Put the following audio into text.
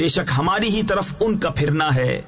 بے شک ہماری ہی طرف ان کا پھرنا ہے۔